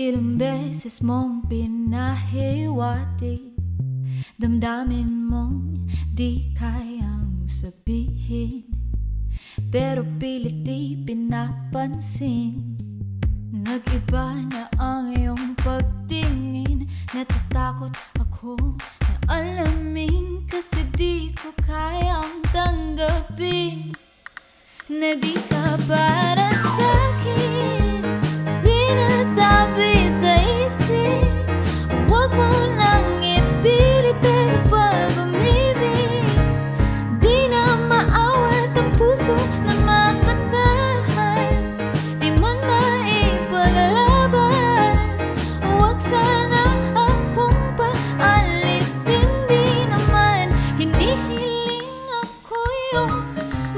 Ilang beses mong pinahiwati Damdamin mong di kayang sabihin. Pero pilit di pinapansin Nag-iba na ang iyong pagtingin. Natatakot ako na alamin Kasi di ko kayang tanggapin Na di ka para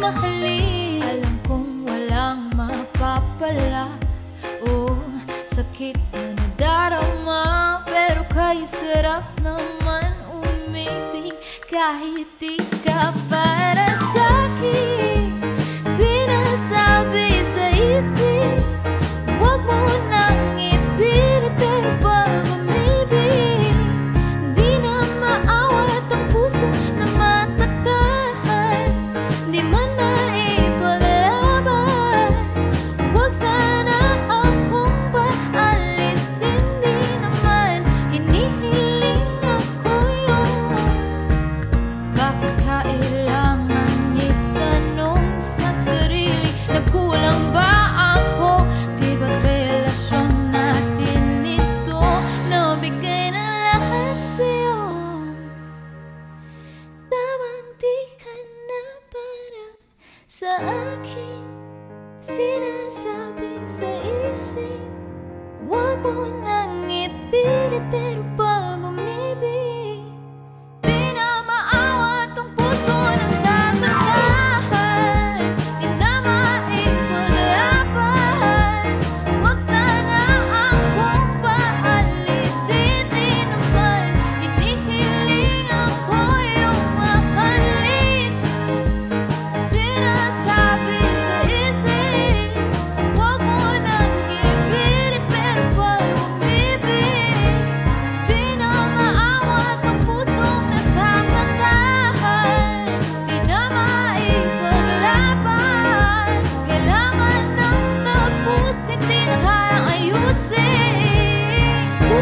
mahalin. Alam kong walang mapapala. Oh, sakit na nadarama Pero kay sarap naman umibig. Kahit di ka para sa'kin Sinasabi sa isip Huwag mo nang ipilit Pero pag umibig. Di na maawat ang puso na masaktan. Di man sa akin Sinasabi sa isip Huwag mo nang ipilit Pero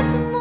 some